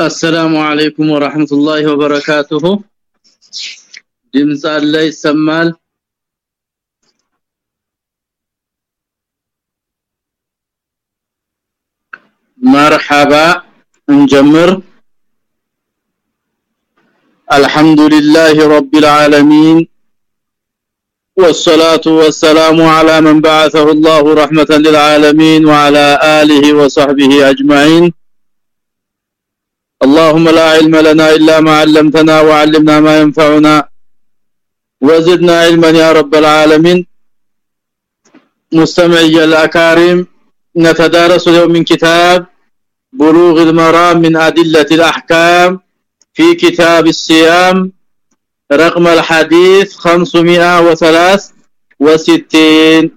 السلام عليكم ورحمة الله وبركاته ድምጽ አለ ይሰማል مرحبا نجمر الحمد لله رب العالمين والصلاة والسلام على من بعثه الله رحمة للعالمين وعلى آله وصحبه أجمعين اللهم لا علم لنا إلا ما علمتنا وعلمنا ما ينفعنا وزدنا علما يا رب العالمين. مستمعي الأكارم نتدارس اليوم من كتاب بلوغ المرام من أدلة الأحكام في كتاب الصيام رقم الحديث 563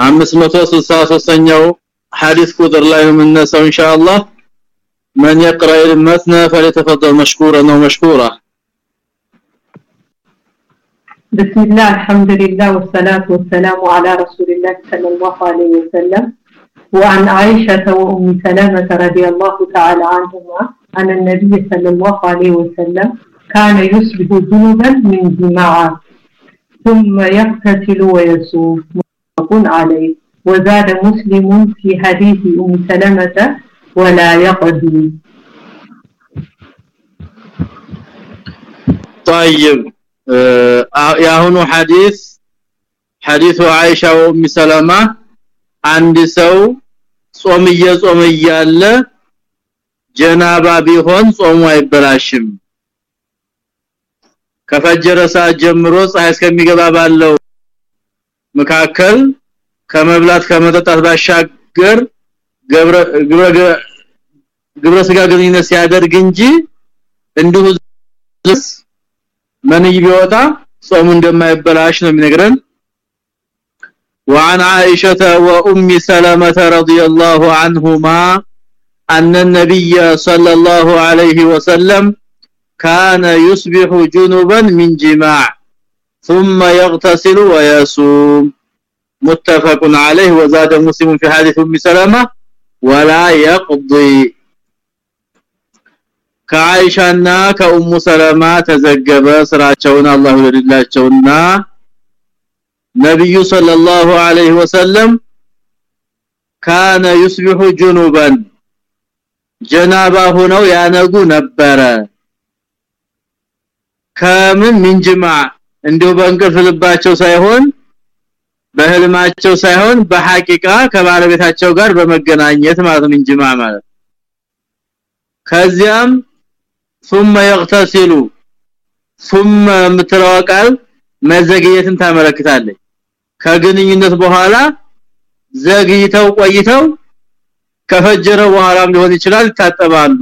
عم اسمه توصل ساسو سنيو حديث قدر الله من الناس إن شاء الله. من يقرأ المثنى فليتفضل مشكورا ومشكورا بسم الله الحمد لله والصلاة والسلام على رسول الله صلى الله عليه وسلم. وعن عائشة وأم سلمة رضي الله تعالى عنهما أن النبي صلى الله عليه وسلم كان يصبح جنبا من جماعة ثم يغتسل ويصوم متفق عليه. وزاد مسلم في حديث أم سلمة ولا يقضي طيب የአሁኑ ሐዲስ ሐዲሱ አይሻ ወም ሰለማ አንድ ሰው ጾም እየጾመ እያለ ጀናባ ቢሆን ጾሙ አይበላሽም ከፈጀረ ሰዓት ጀምሮ ፀሐይ እስከሚገባ ባለው መካከል ከመብላት ከመጠጣት ባሻገር ገብረ ግብረ ስጋ ግንኙነት ሲያደርግ እንጂ እንዲሁ መንይ ቢወጣ ጾሙ እንደማይበላሽ ነው የሚነግረን وعن عائشة وأم سلمة رضي الله عنهما أن النبي صلى الله عليه وسلم كان يصبح جنبا من جماع ثم يغتسل ويصوم متفق عليه وزاد مسلم في حديث ام سلمة ولا يقضي ከአይሻና ከኡሙ ሰለማ ተዘገበ ስራቸውን አላህ ይወድላቸውና ነብዩ ሰለላሁ ዐለይሂ ወሰለም ካነ ይስቢሁ ጁኑባን ጀናባ ሆነው ያነጉ ነበረ ከምን ምንጅማ እንዲሁ በእንቅልፍ ልባቸው ሳይሆን በህልማቸው ሳይሆን በሐቂቃ ከባለቤታቸው ጋር በመገናኘት ማለት ምንጅማ ማለት ከዚያም ثم يغتسل ثم ምትለዋቃል መዘግየትን ታመለክታለች ከግንኙነት በኋላ ዘግይተው ቆይተው ከፈጀረ በኋላም ሊሆን ይችላል ይታጠባሉ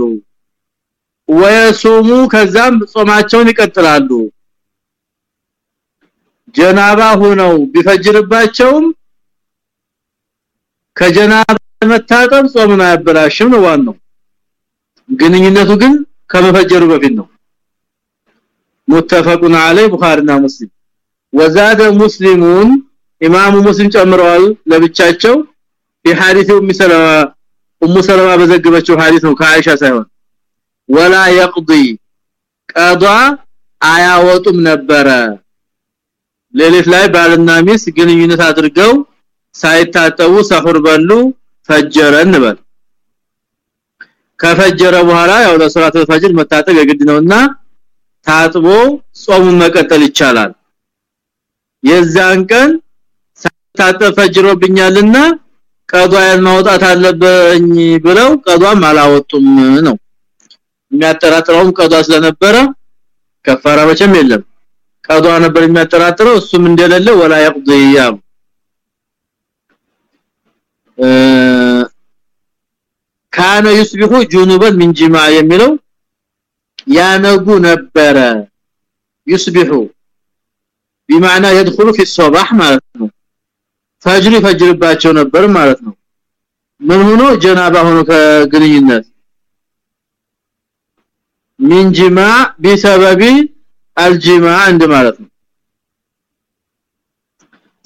ወየሱሙ ከዛም ጾማቸውን ይቀጥላሉ ጀናባ ሆነው ቢፈጅርባቸውም ከጀናባ መታጠብ ጾምን አያበላሽም ነው ዋናው ግንኙነቱ ግን ከመፈጀሩ በፊት ነው متفقون عليه ቡኻሪና ሙስሊም ወዛደ ሙስሊሙን ኢማሙ ሙስሊም ጨምረዋል ለብቻቸው በሐዲስ ኡም ሰለማ ኡም ሰለማ በዘገበችው ሐዲስ ነው ከአይሻ ሳይሆን ወላ يقضي ቀዷ አያወጡም ነበረ ሌሊት ላይ ባልና ሚስት ግንኙነት አድርገው ሳይታጠቡ ሰሁር በሉ ፈጀረ እንበል። ከፈጀረ በኋላ ያው ለሶላት ፈጅር መታጠብ የግድ ነውና ታጥቦ ጾሙን መቀጠል ይቻላል። የዛን ቀን ሳታጠብ ፈጅሮብኛልና ቀዷያን ማውጣት አለበኝ ብለው ቀዷም አላወጡም ነው። የሚያጠራጥረውም ቀዷ ስለነበረ ከፋራ መቼም የለም ቀዷ ነበር የሚያጠራጥረው እሱም እንደሌለ ወላ يقضي ካነ ይስቢሁ ጁኑበን ሚን ጂማ የሚለው ያነጉ ነበረ ይስቢሁ بمعنى يدخل في الصباح ማለት ነው ፈጅር ይፈጅርባቸው ነበር ማለት ነው ምን ሆኖ ጀናባ ሆኖ ከግንኙነት ሚን ጂማ بسبب አልጂማ አንድ ማለት ነው።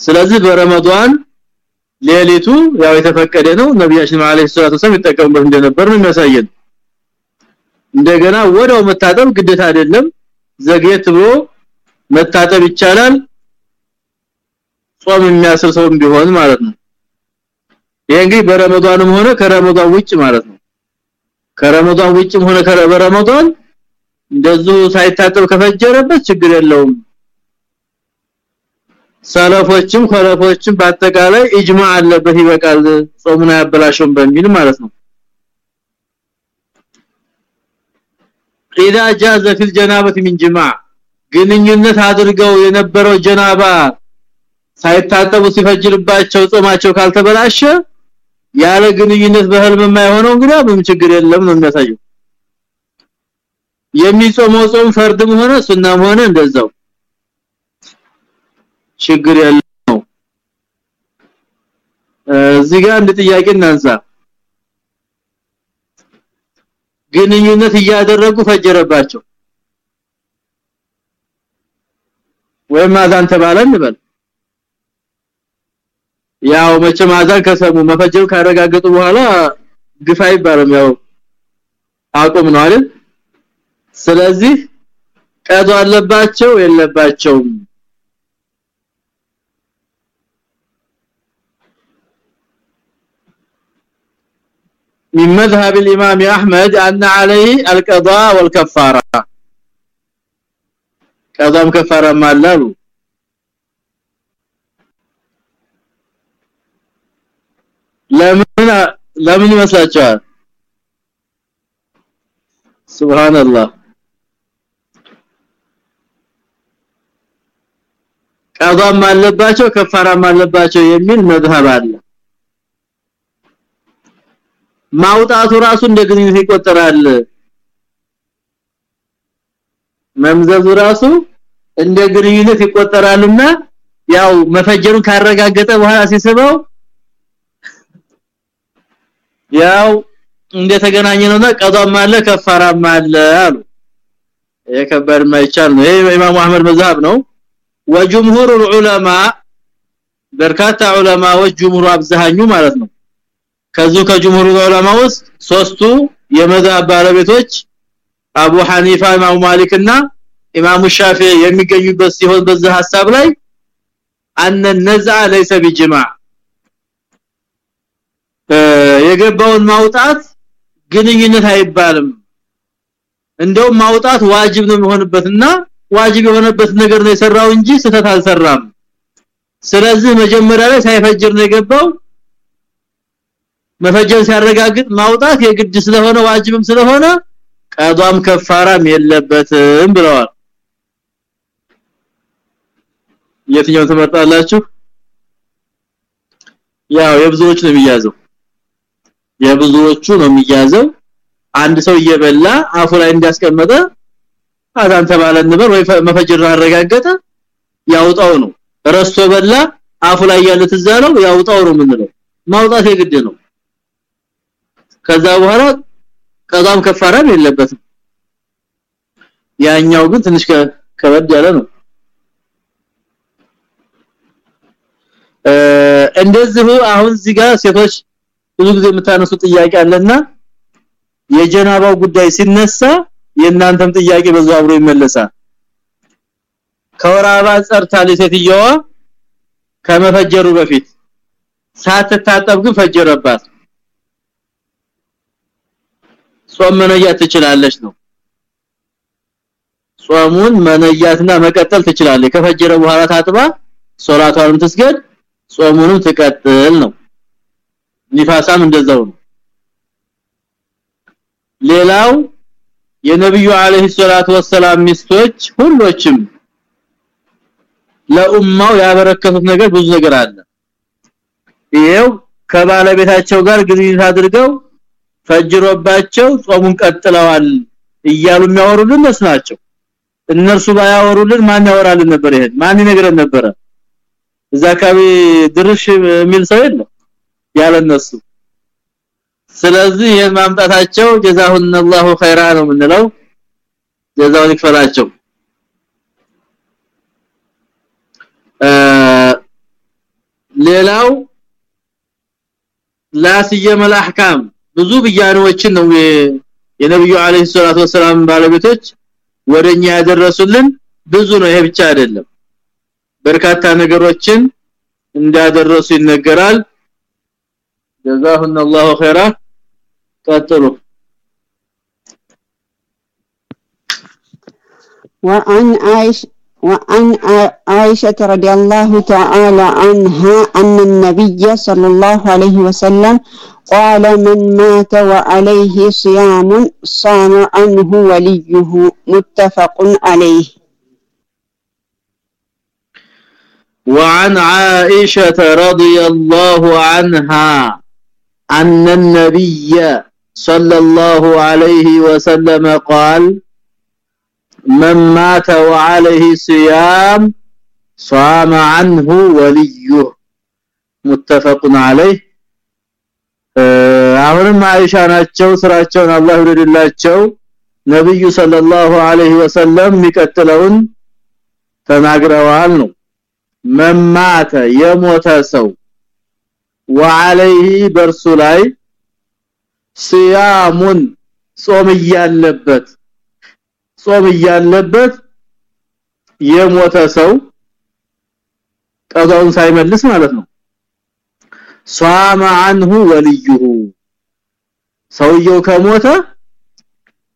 ስለዚህ በረመዳን ሌሊቱ ያው የተፈቀደ ነው። ነብያችን መሐመድ ሰለላሁ ዐለይሂ ወሰለም ይጠቀሙበት እንደነበር ነው የሚያሳየን። እንደገና ወዲያው መታጠብ ግዴታ አይደለም። ዘግየት ብሎ መታጠብ ይቻላል። ጾም የሚያስር ሰውም ቢሆን ማለት ነው። ይሄ እንግዲህ በረመዳንም ሆነ ከረመዳን ውጭ ማለት ነው። ከረመዳን ውጭም ሆነ ከረመዳን እንደዚሁ ሳይታጠብ ከፈጀረበት ችግር የለውም። ሰለፎችም ከለፎችም በአጠቃላይ ኢጅማ አለበት ይበቃል ጾሙን ያበላሽም በሚል ማለት ነው። ኢዳ ጃዘ ፊል ጀናበት ሚን ጅማዕ ግንኙነት አድርገው የነበረው ጀናባ ሳይታጠቡ ሲፈጅርባቸው ጾማቸው ካልተበላሸ ያለ ግንኙነት በህልም የማይሆነው እንግዲህ ምንም ችግር የለም ነው የሚያሳየው የሚጾመው ጾም ፈርድም ሆነ ሱናም ሆነ እንደዛው። ችግር የለው እዚህ ጋር አንድ ጥያቄ እናንሳ። ግንኙነት እያደረጉ ፈጀረባቸው። ወይም አዛን ተባለ እንበል። ያው መቼም አዛን ከሰሙ መፈጀሩ ካረጋገጡ በኋላ ግፋ ይባላል ያው አቁም ነው አይደል ስለዚህ ቀዶ አለባቸው የለባቸውም من مذهب الإمام أحمد أن عليه القضاء والكفارة قضاء كفارة ما له ለምን ለምን ይመስላችኋል ሱብሃንአላህ ቀዷም አለባቸው ከፋራም አለባቸው የሚል መዝሐብ አለ። ማውጣቱ ራሱ እንደ ግንኙነት ይቆጠራል። መምዘዙ ራሱ እንደ ግንኙነት ይቆጠራልና ያው መፈጀሩን ካረጋገጠ በኋላ ሲስበው ያው እንደተገናኘ ነውና ቀዷም አለ ከፋራም አለ አሉ። የከበር ማይቻል ነው። ይሄ ኢማሙ አህመድ መዝሐብ ነው ወጅምሁር العلماء በርካታ ዑለማዎች ጅምሁሩ አብዛኛው ማለት ነው ከዚህ ከጅምሁሩ ዑለማ ውስጥ ሶስቱ የመዝሐብ ባለቤቶች አቡ ሐኒፋ ኢማሙ ማሊክና ኢማሙ ሻፊ የሚገኙበት ሲሆን በዚህ ሐሳብ ላይ አነ ነዝዓ ليس بجماع የገባውን ማውጣት ግንኙነት አይባልም እንደውም ማውጣት ዋጅብ ነው የሚሆንበትና ዋጅብ የሆነበት ነገር ነው የሰራው እንጂ ስህተት አልሰራም። ስለዚህ መጀመሪያ ላይ ሳይፈጅር ነው የገባው። መፈጀር ሲያረጋግጥ ማውጣት የግድ ስለሆነ ዋጅብም ስለሆነ ቀዷም ከፋራም የለበትም ብለዋል። የትኛው ተመጣላችሁ ያው የብዙዎች ነው የሚያዘው። የብዙዎቹ ነው የሚያዘው። አንድ ሰው እየበላ አፉ ላይ እንዲያስቀመጠ አዛን ተባለ ነበር ወይ መፈጀር አረጋገጠ? ያውጣው ነው። ረስቶ በላ አፉ ላይ ያለ ትዛለው ያውጣው ነው ምንለው ማውጣት የግድ ነው። ከዛ በኋላ ቀዛም ከፋራም የለበትም። ያኛው ግን ትንሽ ከበድ ያለ ነው። እንደዚሁ አሁን እዚህ ጋር ሴቶች ብዙ ጊዜ የምታነሱ ጥያቄ አለና የጀናባው ጉዳይ ሲነሳ የእናንተም ጥያቄ በዛው አብሮ ይመለሳል። ከወራባ ጸርታ ለሴትየዋ ከመፈጀሩ በፊት። ሳትታጠብ ግን ፈጀረባት። ጾም መነያት ትችላለች ነው። ጾሙን መነያትና መቀጠል ትችላለች። ከፈጀረ በኋላ ታጥባ ሶላቷንም ትስገድ ጾሙንም ትቀጥል ነው። ኒፋሳም እንደዛው ነው። ሌላው የነብዩ አለይሂ ሰላቱ ወሰላም ሚስቶች ሁሎችም ለኡማው ያበረከቱት ነገር ብዙ ነገር አለ። ይሄው ከባለቤታቸው ጋር ግንኙነት አድርገው ፈጅሮባቸው ጾሙን ቀጥለዋል እያሉ የሚያወሩልን መስናቸው እነርሱ ባያወሩልን ማን ያወራልን ነበር? ይሄን ማን ይነግረን ነበር እዛ አካባቢ ድርሽ የሚል ሰው የለም ያለነሱ ስለዚህ ይሄን ማምጣታቸው ጀዛሁነላሁ ኸይራ ነው ምንለው ጀዛውን ይክፈላቸው ሌላው ላስየመል አህካም ብዙ ብያኔዎችን ነው የነብዩ አለይሂ ሰላቱ ወሰለም ባለቤቶች ወደኛ ያደረሱልን ብዙ ነው ይሄ ብቻ አይደለም በርካታ ነገሮችን እንዳደረሱ ይነገራል جزاهم الله خيرا كتره وعن عائشة وعن عائشة رضي الله تعالى عنها أن النبي صلى الله عليه وسلم قال من مات وعليه صيام صام عنه وليه متفق عليه. وعن عائشة رضي الله عنها أن النبي صلى الله عليه وسلم قال من مات وعليه صيام صام عنه وليه متفق عليه አሁንም አይሻ ናቸው ስራቸውን አላህ ይወድላቸው ነብዩ ሰለላሁ ዐለይሂ ወሰለም የሚቀጥለውን ተናግረዋል ነው መማተ የሞተ ሰው وعليه በርሱ ላይ ሲያሙን ጾም እያለበት ጾም እያለበት የሞተ ሰው ቀዳውን ሳይመልስ ማለት ነው። ሷማ አንሁ ወልዩሁ ሰውየው ከሞተ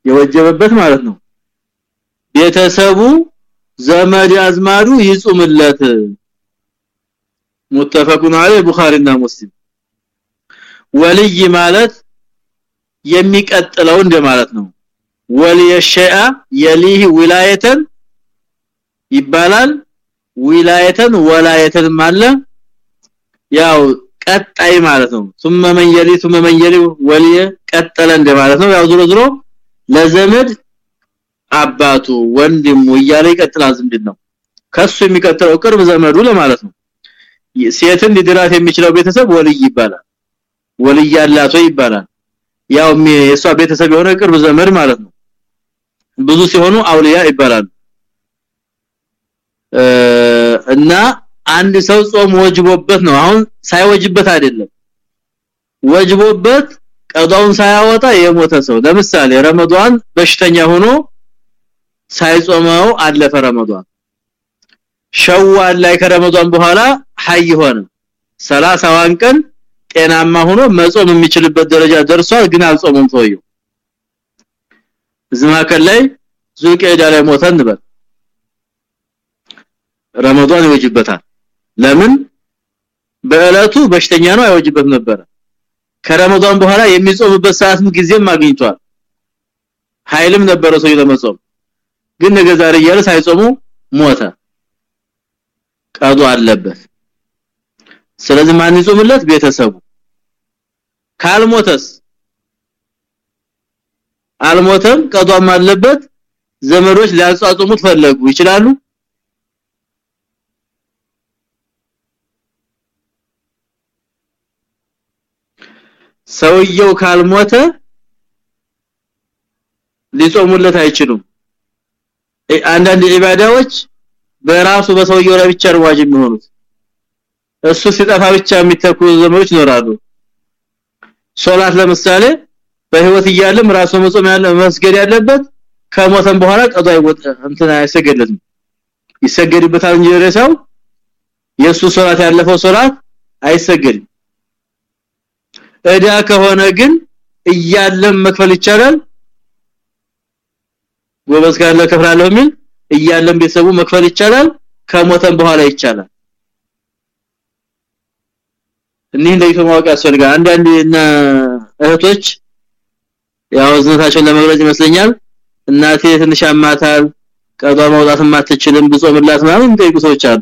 የወጀበበት ማለት ነው። ቤተሰቡ ዘመድ አዝማዱ ይጹምለት። ሙተፈቁን አለ ቡኻሪና ሙስሊም። ወልይ ማለት የሚቀጥለው እንደማለት ነው ወልየ ሸአ የሊህ ዊላየተን ይባላል ዊላየተን ወላየተን ማለ ያው ቀጣይ ማለት ነው ثم من يلي ثم من يلي ወልየ ቀጠለ እንደማለት ነው ያው ዝሮ ዝሮ ለዘመድ አባቱ ወንድሙ እያለ ይቀጥላል ዝምድናው ከሱ የሚቀጥለው ቅርብ ዘመዱ ለማለት ነው ሴትን ሊድራት የሚችለው ቤተሰብ ወልይ ይባላል ወልይ ያላቶ ይባላል ያው የሷ ቤተሰብ የሆነ ቅርብ ዘመድ ማለት ነው። ብዙ ሲሆኑ አውሊያ ይባላሉ። እና አንድ ሰው ጾም ወጅቦበት ነው። አሁን ሳይወጅበት አይደለም። ወጅቦበት ቀዳውን ሳያወጣ የሞተ ሰው። ለምሳሌ ረመዳን በሽተኛ ሆኖ ሳይጾመው አለፈ ረመዳን ሸዋል ላይ ከረመዳን በኋላ ሐይ ሆነ። 30 ቀን ጤናማ ሆኖ መጾም የሚችልበት ደረጃ ደርሷል ግን አልጾመም ሰውየው። ዝማከል ላይ ዙልቀዳ ላይ ሞተ እንበል። ረመዳን ይወጅበታል። ለምን? በእለቱ በሽተኛ ነው አይወጅበት ነበር ከረመዳን በኋላ የሚጾምበት ሰዓትም ጊዜም አግኝቷል። ኃይልም ነበረ ሰው ለመጾም። ግን ነገ ዛሬ እያለ ሳይጾሙ ሞተ። ቀዱ አለበት። ስለዚህ ማን ይጾምለት? ቤተሰቡ ካልሞተስ? አልሞተም ቀዷም አለበት ዘመዶች ሊያጻጽሙት ፈለጉ። ይችላሉ? ሰውየው ካልሞተ ሊጾሙለት አይችሉም። አንዳንድ ኢባዳዎች በራሱ በሰውየው ላይ ብቻ ነው የሚሆኑት። እሱ ሲጠፋ ብቻ የሚተኩ ዘመዶች ይኖራሉ ሶላት ለምሳሌ በህይወት እያለም ራሱ መጾም ያለ መስገድ ያለበት ከሞተም በኋላ ቀዷ ይወጣ እንትና አይሰገድለትም። ይሰገድበታል እንጂ ሬሳው የሱ ሶላት ያለፈው ሶላት አይሰገድም። እዳ ከሆነ ግን እያለም መክፈል ይቻላል። ጎበዝ ካለ ከፍላለሁ የሚል እያለም ቤተሰቡ መክፈል ይቻላል። ከሞተም በኋላ ይቻላል እኒህ ለይቶ ማወቅ ያስፈልጋል። አንዳንድ እህቶች ያው ዝነታቸውን ለመግለጽ ይመስለኛል እናቴ ትንሽ አማታል ቀዷ ማውጣት ማትችልም ብጾምላት ማለት ጠይቁ ሰዎች አሉ።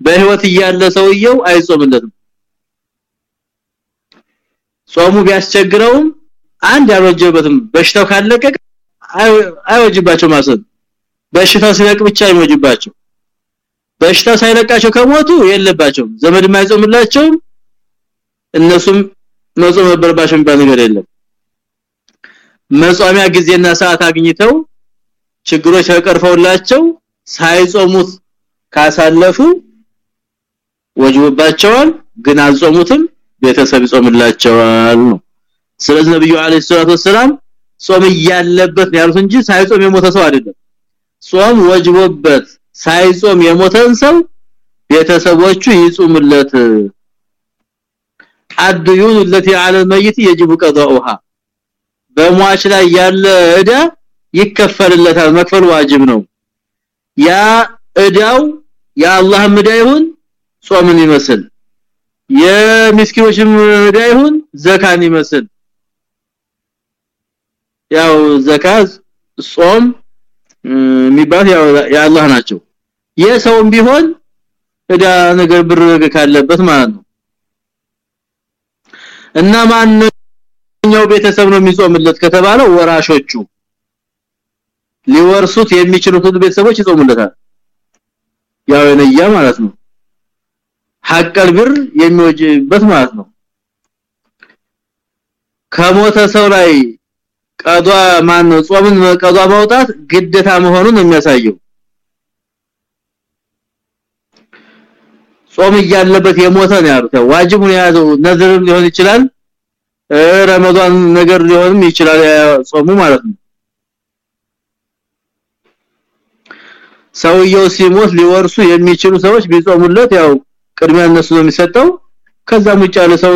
በህይወት እያለ ሰውየው አይጾምለትም። ጾሙ ቢያስቸግረውም አንድ ያልወጀበትም በሽታው ካለቀቀ አይወጅባቸው ማለት በሽታው ሲለቅ ብቻ ይወጅባቸው በሽታው ሳይለቃቸው ከሞቱ የለባቸው ዘመድ ማይጾምላቸው እነሱም መጾም ነበርባቸው የሚባል ነገር የለም። መጾሚያ ጊዜና ሰዓት አግኝተው ችግሮች ተቀርፈውላቸው ሳይጾሙት ካሳለፉ ወጅቦባቸዋል ግን አልጾሙትም ቤተሰብ ይጾምላቸዋል ነው። ስለዚህ ነብዩ አለይሂ ሰላቱ ወሰለም ጾም ያለበት ያሉት እንጂ ሳይጾም የሞተ ሰው አይደለም። ጾም ወጅቦበት ሳይጾም የሞተን ሰው ቤተሰቦቹ ይጹምለት አድዩን التي على الميت يجب قضاؤها በሟች ላይ ያለ እዳ ይከፈልለታል መክፈል ዋጅብ ነው ያ እዳው የአላህ እዳ ይሁን ጾምን ይመስል የምስኪኖችም እዳ ይሁን ዘካን ይመስል ያው ዘካት ጾም የሚባል ያው የአላህ ናቸው የሰውም ቢሆን እዳ ነገር ብር ካለበት ማለት ነው እና ማንኛው ቤተሰብ ነው የሚጾምለት ከተባለው ወራሾቹ ሊወርሱት የሚችሉት ቤተሰቦች ይጾሙለታል። ያው የነያ ማለት ነው። ሐቀል ብር የሚወጅበት ማለት ነው። ከሞተ ሰው ላይ ቀዷ ማን ነው ጾምን ቀዷ ማውጣት ግዴታ መሆኑን የሚያሳየው ጾም እያለበት የሞተ ነው ያሉት። ዋጅቡን የያዘው ነዝርም ሊሆን ይችላል ረመዳን ነገር ሊሆንም ይችላል ጾሙ ማለት ነው። ሰውየው ሲሞት ሊወርሱ የሚችሉ ሰዎች ቢጾሙለት ያው ቅድሚያ እነሱ ነው የሚሰጠው። ከዛም ውጭ ያለ ሰው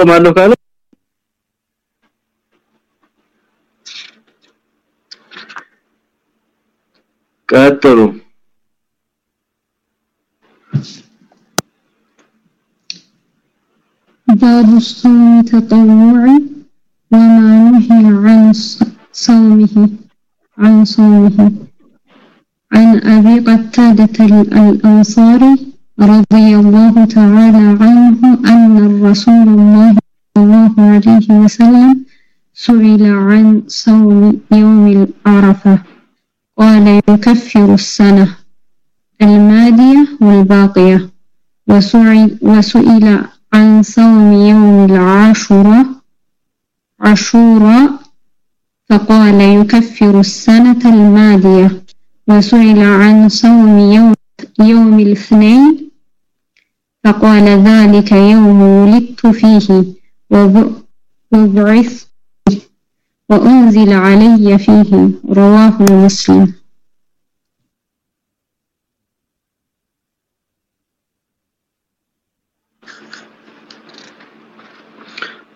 ጾማለሁ ካለ ቀጥሉ باب الصوم تطوعي وما نهي عن صومه عن صومه. عن أبي قتادة الأنصاري رضي الله تعالى عنه أن الرسول الله صلى الله عليه وسلم سئل عن صوم يوم العرفة. قال يكفر السنة. المادية والباقية. وسئل عن صوم يوم العاشوراء عاشوراء فقال يكفر السنة الماضية. وسئل عن صوم يوم, يوم الاثنين فقال ذلك يوم ولدت فيه وبعث وأنزل علي فيه رواه مسلم.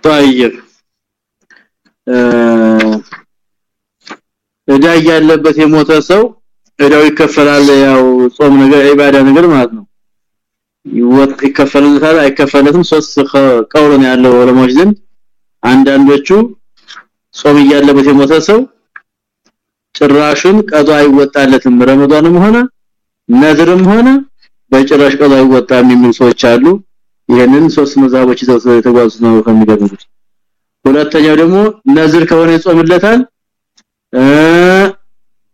طيب እዳ ያለበት የሞተ ሰው እዳው ይከፈላል ያው ጾም ነገር ኢባዳ ነገር ማለት ነው ይወጥ ይከፈልለታል አይከፈለትም ሶስት ቀውል ያለው ዑለማዎች ዘንድ አንዳንዶቹ ጾም ያለበት የሞተ ሰው ጭራሹን ቀዷ አይወጣለትም ረመዳንም ሆነ ነዝርም ሆነ በጭራሽ ቀዷ አይወጣም የሚሉ ሰዎች አሉ ይሄንን ሶስት መዛቦች ይዘው የተጓዙ ነው ከሚገቡት ሁለተኛው ደግሞ ነዝር ከሆነ ይጾምለታል።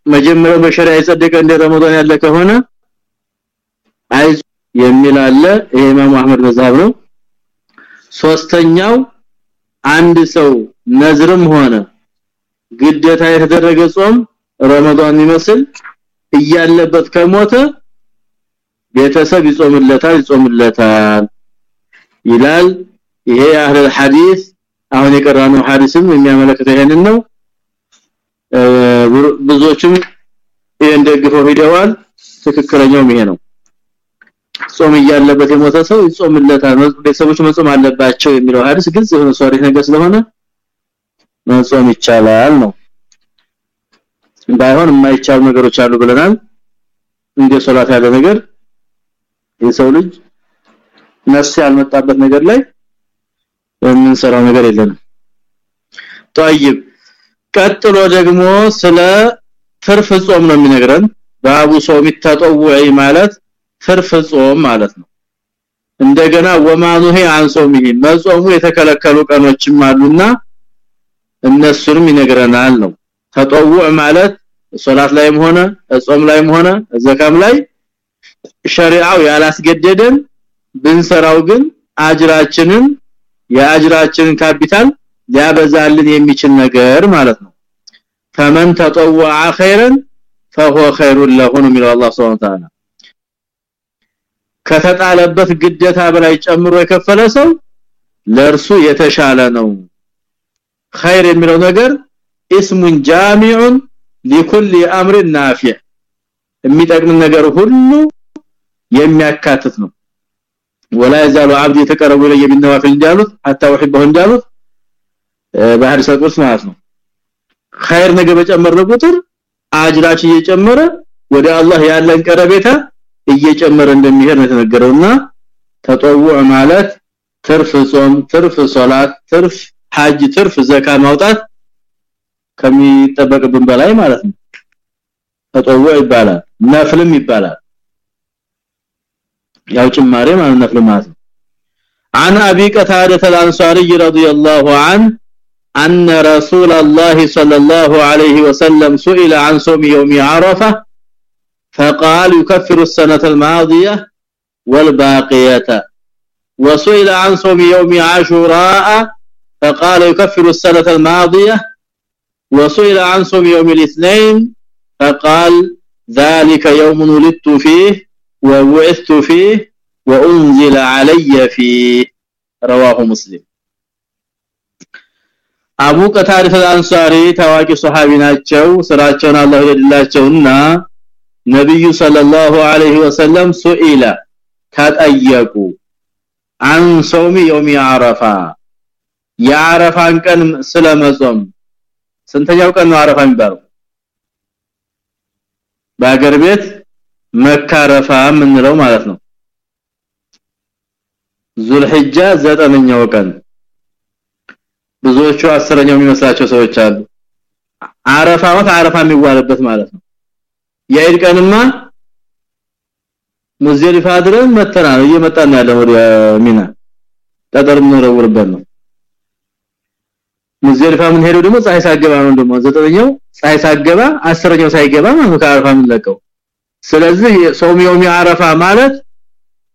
መጀመሪያው በሸሪዓ የጸደቀ እንደ ረመዳን ያለ ከሆነ አይ የሚል አለ። ይሄ ኢማሙ አህመድ መዝሐብ ነው። ሶስተኛው አንድ ሰው ነዝርም ሆነ ግዴታ የተደረገ ጾም ረመዳን ይመስል እያለበት ከሞተ ቤተሰብ ይጾምለታል ይጾምለታል ይላል። ይሄ አህለ ሐዲስ አሁን የቀራነው ሐዲስም የሚያመለክተው ይሄንን ነው። ብዙዎችም ይሄን ደግፈው ሄደዋል ትክክለኛው ይሄ ነው። ጾም እያለበት የሞተ ሰው ይጾምለታል። ቤተሰቦች መጾም አለባቸው የሚለው ሐዲስ ግልጽ የሆነ ሷሪ ነገር ስለሆነ መጾም ይቻላል ነው። ባይሆን የማይቻሉ ነገሮች አሉ ብለናል። እንደ ሶላት ያለ ነገር የሰው ልጅ ነፍስ ያልመጣበት ነገር ላይ የምንሰራው ነገር የለንም طيب ቀጥሎ ደግሞ ስለ ትርፍ ጾም ነው የሚነግረን ባቡ ጾም ተጠውዒ ማለት ትርፍ ጾም ማለት ነው እንደገና ወማኑሄ አንጾምህ መጾሙ የተከለከሉ ቀኖችም አሉና እነሱንም ይነግረናል ነው ተጠውዕ ማለት ሶላት ላይም ሆነ ጾም ላይም ሆነ ዘካም ላይ ሸሪዓው ያላስገደደን ብንሰራው ግን አጅራችንን የአጅራችንን ካፒታል ሊያበዛልን የሚችል ነገር ማለት ነው فمن تطوع خيرا فهو خير له ነው የሚለው አላህ Subhanahu Wa Ta'ala ከተጣለበት ግዴታ በላይ ጨምሮ የከፈለ ሰው ለርሱ የተሻለ ነው خير የሚለው ነገር اسم جامع لكل امر نافع የሚጠቅም ነገር ሁሉ የሚያካትት ነው ولا يزال عبد يتقرب الي بالنوافل እንዳሉት حتى احبه እንዳሉት ባህር ሰቁስ ማለት ነው خير ነገር በጨመረ ቁጥር አጅራችን እየጨመረ ወደ አላህ ያለን ቀረቤታ እየጨመረ እንደሚሄድ ነው የተነገረውና ተጠውዕ ማለት ትርፍ ጾም ትርፍ ሶላት ትርፍ ሐጅ ትርፍ ዘካ ማውጣት ከሚጠበቅብን በላይ ማለት ነው ተጠውዕ ይባላል ነፍልም ይባላል ያው ጭማሬ ማለት ነፍል ማለት ነው عن ابي قتاده الانصاري رضي الله عنه ان رسول الله صلى الله عليه وسلم سئل عن صوم يوم عرفه فقال يكفر السنه الماضيه والباقيه وسئل عن صوم يوم عاشوراء فقال يكفر السنه الماضيه وسئل عن صوم يوم الاثنين فقال ذلك يوم ولدت فيه وبعثت فيه وانزل علي فيه رواه مسلم አቡ ቀታሪት አንሳሪ ታዋቂ ሱሐቢ ናቸው ስራቸውን አላህ ይወድላቸውና ነብዩ ሰለላሁ ዐለይሂ ወሰለም ሱኢላ ተጠየቁ አን ሶሚ የውሚ አረፋ የአረፋን ቀን ስለመጾም ስንተኛው ቀን ነው አረፋ የሚባለው በአገር ቤት መካረፋ የምንለው ማለት ነው። ዙልሂጃ ዘጠነኛው ቀን። ብዙዎቹ አስረኛው የሚመስላቸው ሰዎች አሉ። አረፋ ማለት አረፋ የሚዋልበት ማለት ነው። የኢድ ቀንማ ሙዝደሊፋ አድረን መተናል እየመጣን ያለው ወደ ሚና። ጠጠር ምንረውርበት ነው። ሙዝደሊፋ ምን ሄደው ደግሞ ፀሐይ ሳገባ ነው። ደግሞ ዘጠነኛው ፀሐይ ሳገባ አስረኛው ሳይገባ ነው። ከአረፋ የምንለቀው ስለዚህ ጾም የውም አረፋ ማለት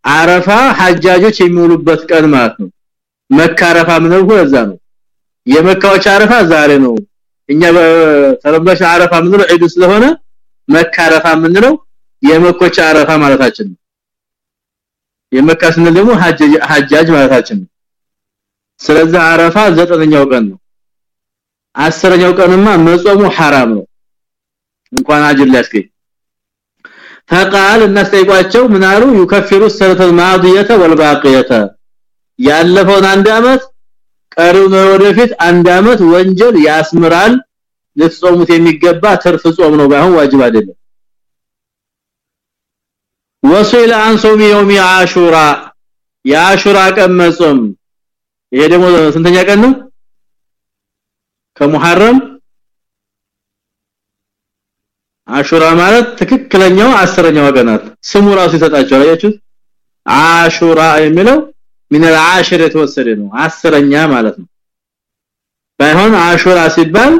አረፋ ሐጃጆች የሚውሉበት ቀን ማለት ነው። መካ አረፋ ምነው እዛ ነው። የመካዎች አረፋ ዛሬ ነው። እኛ ተለምዶሽ አረፋ ምንለው ዒድ ስለሆነ መካ አረፋ ምንለው የመኮች አረፋ ማለታችን ነው። የመካ ስንል ደግሞ ሐጃጅ ማለታችን ነው። ስለዚህ አረፋ ዘጠነኛው ቀን ነው። አስረኛው ቀንማ መጾሙ ሐራም ነው። እንኳን አጅል ያስገኝ فقال الناس ጠይቋቸው ምን አሉ يكفر السنه الماضيه والباقيه ያለፈውን አንድ አመት ቀሪው ወደፊት አንድ አመት ወንጀል ያስምራል ልትጾሙት የሚገባ ትርፍ ጾም ነው ባይሆን ዋጅብ አይደለም ወሲለ አን ሶሚ የውሚ አሹራ የአሹራ ቀን መጾም ይሄ ደግሞ ስንተኛ ቀን ነው ከሙሐረም አሹራ ማለት ትክክለኛው አስረኛው ቀናት ስሙ ራሱ ይሰጣቸው አያችሁ አሹራ የሚለው ምን العاشر የተወሰደ ነው አስረኛ ማለት ነው ባይሆን አሹራ ሲባል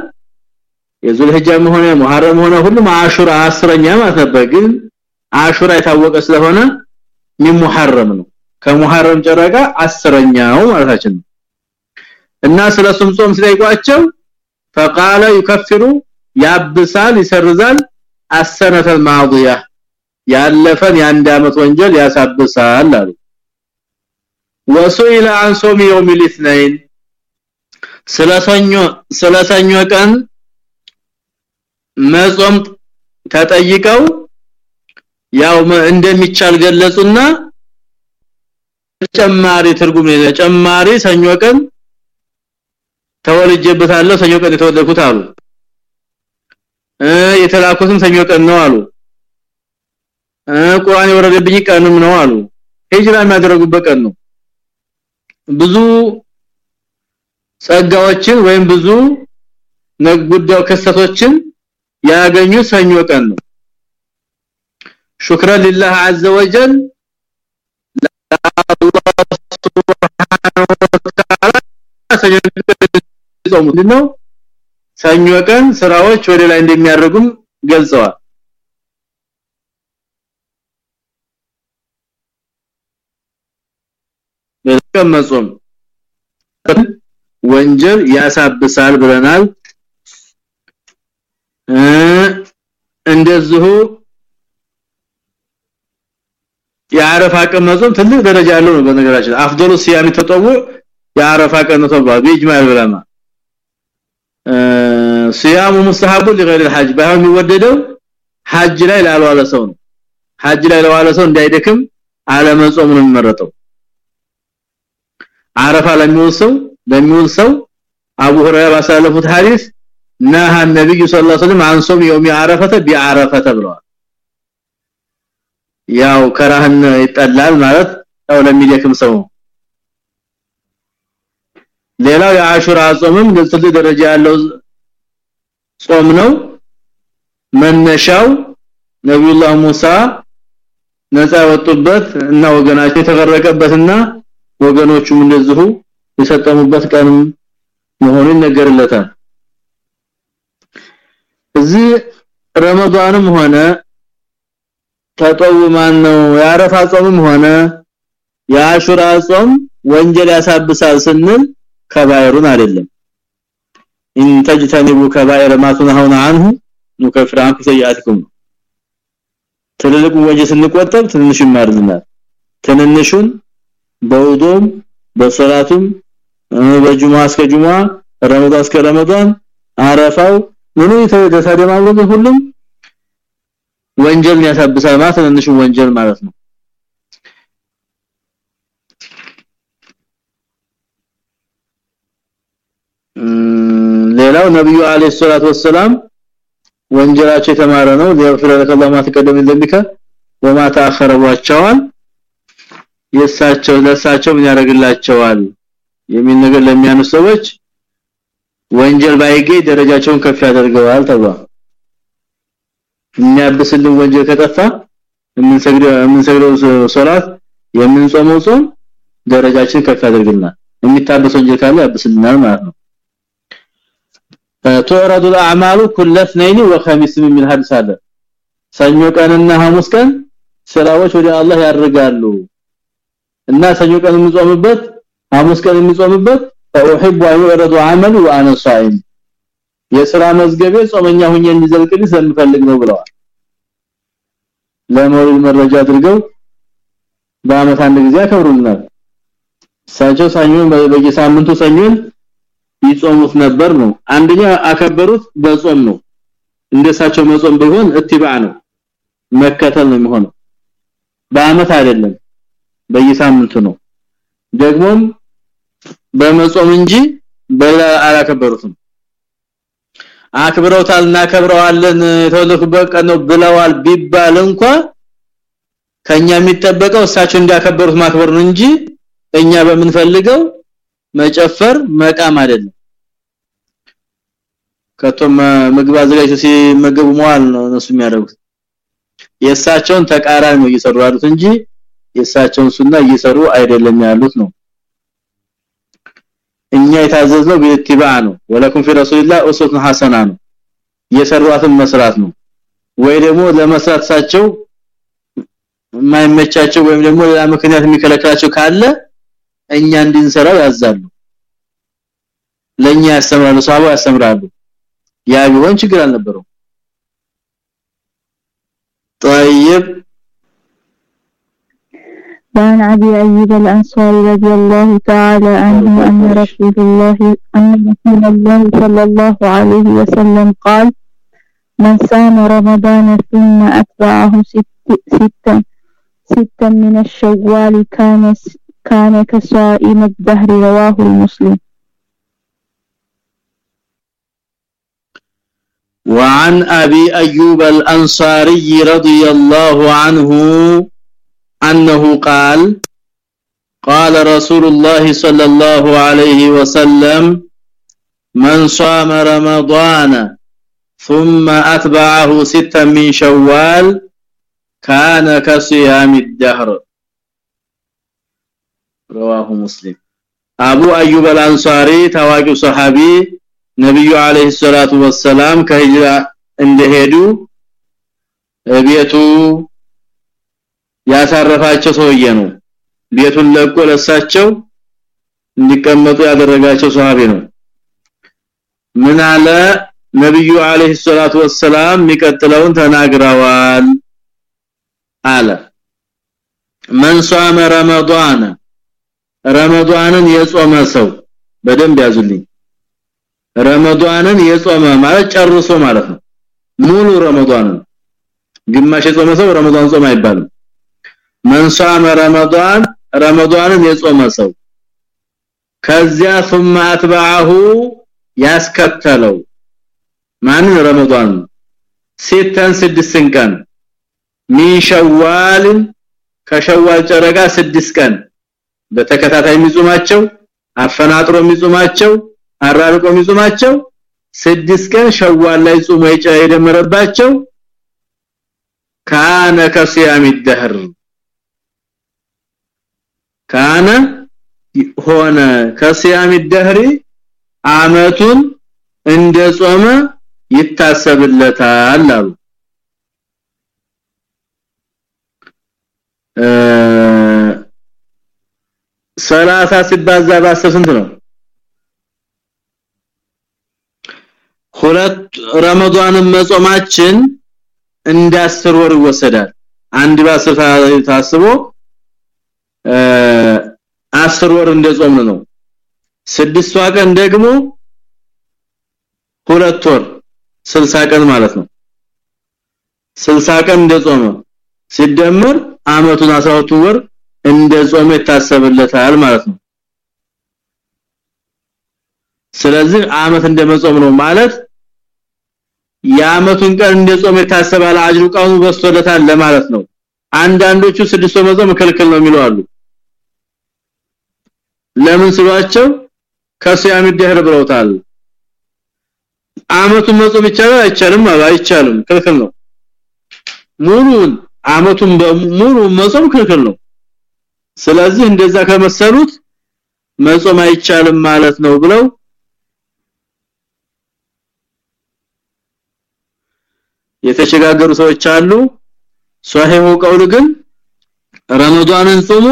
የዙልሂጃም ሆነ ሙሐረም ሆነ ሁሉም አሹራ አስረኛ ማለት ነበር ግን አሹራ የታወቀ ስለሆነ ምን ሙሐረም ነው ከሙሐረም ጨረቃ አስረኛው ማለታችን ነው እና ስለሱም ጾም ሲጠይቋቸው فقال يكفر ያብሳል ይሰርዛል አሰነተ الماضيه ያለፈን የአንድ አመት ወንጀል ያሳብሳል አሉ وسئل عن صوم يوم الاثنين ስለሰኞ ስለሰኞ ቀን መጾም ተጠይቀው ያው እንደሚቻል ገለጹና ተጨማሪ ትርጉም ተጨማሪ ሰኞ ቀን ተወልጄበታለሁ ሰኞ ቀን የተወለድኩት አሉ እ የተላኩትም ሰኞ ቀን ነው አሉ እ ቁርአን የወረደብኝ ቀንም ነው አሉ ሂጅራ የሚያደርጉበት ቀን ነው ብዙ ጸጋዎችን ወይም ብዙ ጉዳዩ ክስተቶችን ያገኙ ሰኞ ቀን ነው شكرا لله عز وجل ነው ሰኞ ቀን ስራዎች ወደ ላይ እንደሚያደርጉም ገልጸዋል። በመጾም ወንጀል ያሳብሳል ብለናል። እንደዚሁ የአረፋ ቀን ትልቅ ደረጃ ያለው ነው በነገራችን አፍዶሉ ሲያሚ ተጠው የአረፋ ቀን ተባለ ቢጅማ ይብላማ ሲያሙ ሙስተሐቡ لغير الحج ባይሆን የሚወደደው ሐጅ ላይ ላልዋለ ሰው ነው። ላይ ለዋለ ሰው እንዳይደክም አለመጾም ነው የሚመረጠው። አረፋ ለሚውል ሰው ለሚውል ሰው አቡ ሁረይራ ባሳለፉት ሐዲስ ነሃ ነብዩ ሰለላሁ ዐለይሂ ወሰለም አንሶም የውም ያረፈተ ቢአረፈተ ብለዋል። ያው ከራህን ይጠላል ማለት ያው ለሚደክም ሰው ነው። ሌላው የአሹራ ጾምም ግልጽ ደረጃ ያለው ጾም ነው። መነሻው ነብዩላህ ሙሳ ነፃ ወጡበት እና ወገናቸው የተፈረቀበትና ወገኖቹም እንደዚሁ የሰጠሙበት ቀን መሆኑን ይነገርለታል። እዚህ ረመዳንም ሆነ ተጠው ማን ነው ያረፋ ጾምም ሆነ የአሹራ ጾም ወንጀል ያሳብሳል ስንል ከባይሩን አይደለም። ኢን ተጅተኒቡ ከባይረ ማ ተንሃውና አንሁ ንከፍር አንኩ ሰይአትኩም ትልልቁ ወንጀል ስንቆጠብ ትንሽ ይማርልናል ትንንሹን በውዶም በሶላቱም በጁማ እስከ ጁማ ረመዳን እስከ ረመዳን አረፋው ምኑ ማለት ሁሉም ወንጀል ያሳብሳል ማለት ትንንሹ ወንጀል ማለት ነው ሌላው ነብዩ አለይሂ ሰላቱ ወሰለም ወንጀላቸው የተማረ ነው። ለፍረ ለከላማ ተቀደም እንደሚከ ወማ የሳቸው ለሳቸው ምን ያደርግላቸዋል የሚል ነገር ለሚያኑ ሰዎች ወንጀል ባይገኝ ደረጃቸውን ከፍ ያደርገዋል ተብሏል። የሚያብስልን ወንጀል ከጠፋ የምንሰግደው የምንሰግደው ሶላት የምንጾመው ጾም ደረጃችን ከፍ ያደርግልናል። የሚታበስ ወንጀል ካለ ያብስልናል ማለት ነው ተወረዱ الأعمال كل اثنين وخميس من حدث هذا ሰኞ ቀንና ሐሙስ ቀን ስራዎች ወደ አላህ ያርጋሉ እና ሰኞ ቀን የሚጾምበት ሐሙስ ቀን የሚጾምበት فاحب ان يرد عمل وانا صائم የሥራ መዝገቤ ጾመኛ ሆኜ እንዲዘልቅልኝ ስለምፈልግ ነው ብለዋል ለሞሪል መረጃ አድርገው በአመት አንድ ጊዜ ያከብሩልናል ሳቸው ሰኞን በየሳምንቱ ሰኞን ይጾሙት ነበር ነው። አንደኛ አከበሩት በጾም ነው። እንደሳቸው መጾም ቢሆን እትባዕ ነው። መከተል ነው የሚሆነው። በአመት አይደለም በየሳምንቱ ነው። ደግሞም በመጾም እንጂ አላከበሩትም። አክብረውታል እናከብረዋለን የተወለዱበት ቀን ነው ብለዋል ቢባል እንኳን ከኛ የሚጠበቀው እሳቸው እንዲያከበሩት ማክበር ነው እንጂ እኛ በምንፈልገው መጨፈር መቃም አይደለም። ከቶም ምግብ አዘጋጅቶ ሲመገቡ መዋል ነው እነሱ የሚያደርጉት። የእሳቸውን ተቃራኒ ነው እየሰሩ ያሉት እንጂ የእሳቸውን ሱና እየሰሩ አይደለም ያሉት ነው። እኛ የታዘዝነው በኢትባዕ ነው። ወለኩም ፊ ረሱልላህ ኡስወቱን ሐሰና ነው። የሰሯትን መስራት ነው። ወይ ደግሞ ለመስራት ሳቸው የማይመቻቸው ወይም ደግሞ ሌላ ምክንያት የሚከለክላቸው ካለ እኛ እንድንሰራው ያዛሉ ለኛ ያስተምራሉ ሰሃባ ያስተምራሉ ያ ቢሆን ችግር አልነበረው طيب وعن ابي ايوب الانصاري رضي الله تعالى عنه ان رسول الله ان رسول الله صلى الله عليه وسلم قال من صام رمضان ثم اتبعه ست ستا ستا من الشوال كان كان كصائم الدهر رواه المسلم وعن أبي أيوب الأنصاري رضي الله عنه أنه قال قال رسول الله صلى الله عليه وسلم من صام رمضان ثم أتبعه ستا من شوال كان كصيام الدهر. رواه مسلم. أبو أيوب الأنصاري تواجه صحابي ነብዩ አለይሂ ሰላቱ ወሰላም ከሂጅራ እንደሄዱ ቤቱ ያሳረፋቸው ሰውዬ ነው። ቤቱን ለቆ ለሳቸው እንዲቀመጡ ያደረጋቸው ሰሃቢ ነው። ምን አለ? ነብዩ አለይሂ ሰላቱ ወሰላም የሚቀጥለውን ተናግረዋል አለ። መን ሷመ ረመዳን ረመዳንን የጾመ ሰው በደንብ ያዙልኝ ረመዳንን የጾመ ማለት ጨርሶ ማለት ነው። ሙሉ ረመዷንን ግማሽ የጾመ ሰው ረመዳን ጾም አይባልም። መንሳመ ረመዷን ረመዳንን የጾመ ሰው ከዚያ ثم ያስከተለው ማን ረመዷን ሲተን ስድስትን ቀን ሚን ሸዋል ከሸዋል ጨረጋ ስድስት ቀን በተከታታይ የሚጾማቸው አፈናጥሮ የሚጾማቸው አራርቀው የሚጾማቸው ስድስት ቀን ሸዋል ላይ ጾም የደመረባቸው። ካነ ከሲያሚ ደህር ካነ ሆነ ከሲያሚ ደህሪ አመቱን እንደጾመ ይታሰብለታል አሉ። ሰላሳ ሲባዛ በአስር ስንት ነው? ሁለት ረመዳንን መጾማችን እንደ 10 ወር ይወሰዳል። አንድ በአስር ታስቦ 10 ወር እንደጾምን ነው። ስድስቷ ቀን ደግሞ ሁለት ወር 60 ቀን ማለት ነው። 60 ቀን እንደጾመ ሲደመር አመቱን 12 ወር እንደጾመ ይታሰብለታል ማለት ነው። ስለዚህ አመት እንደመጾም ነው ማለት የአመቱን ቀን እንደጾመ ይታሰባል አጅሩ ቀኑ በስቶለታል ለማለት ነው። አንዳንዶቹ ስድስት መጾም ክልክል ነው የሚለው አሉ። ለምን ስሏቸው ከሲያም ደህር ብለውታል። አመቱን መጾም ይቻላል? አይቻልም አይቻልም። ክልክል ነው። ሙሉን አመቱን በሙሉ መጾም ክልክል ነው። ስለዚህ እንደዛ ከመሰሉት መጾም አይቻልም ማለት ነው ብለው የተሸጋገሩ ሰዎች አሉ። ሷሂሁ ቀውል ግን ረመዳንን ጾሞ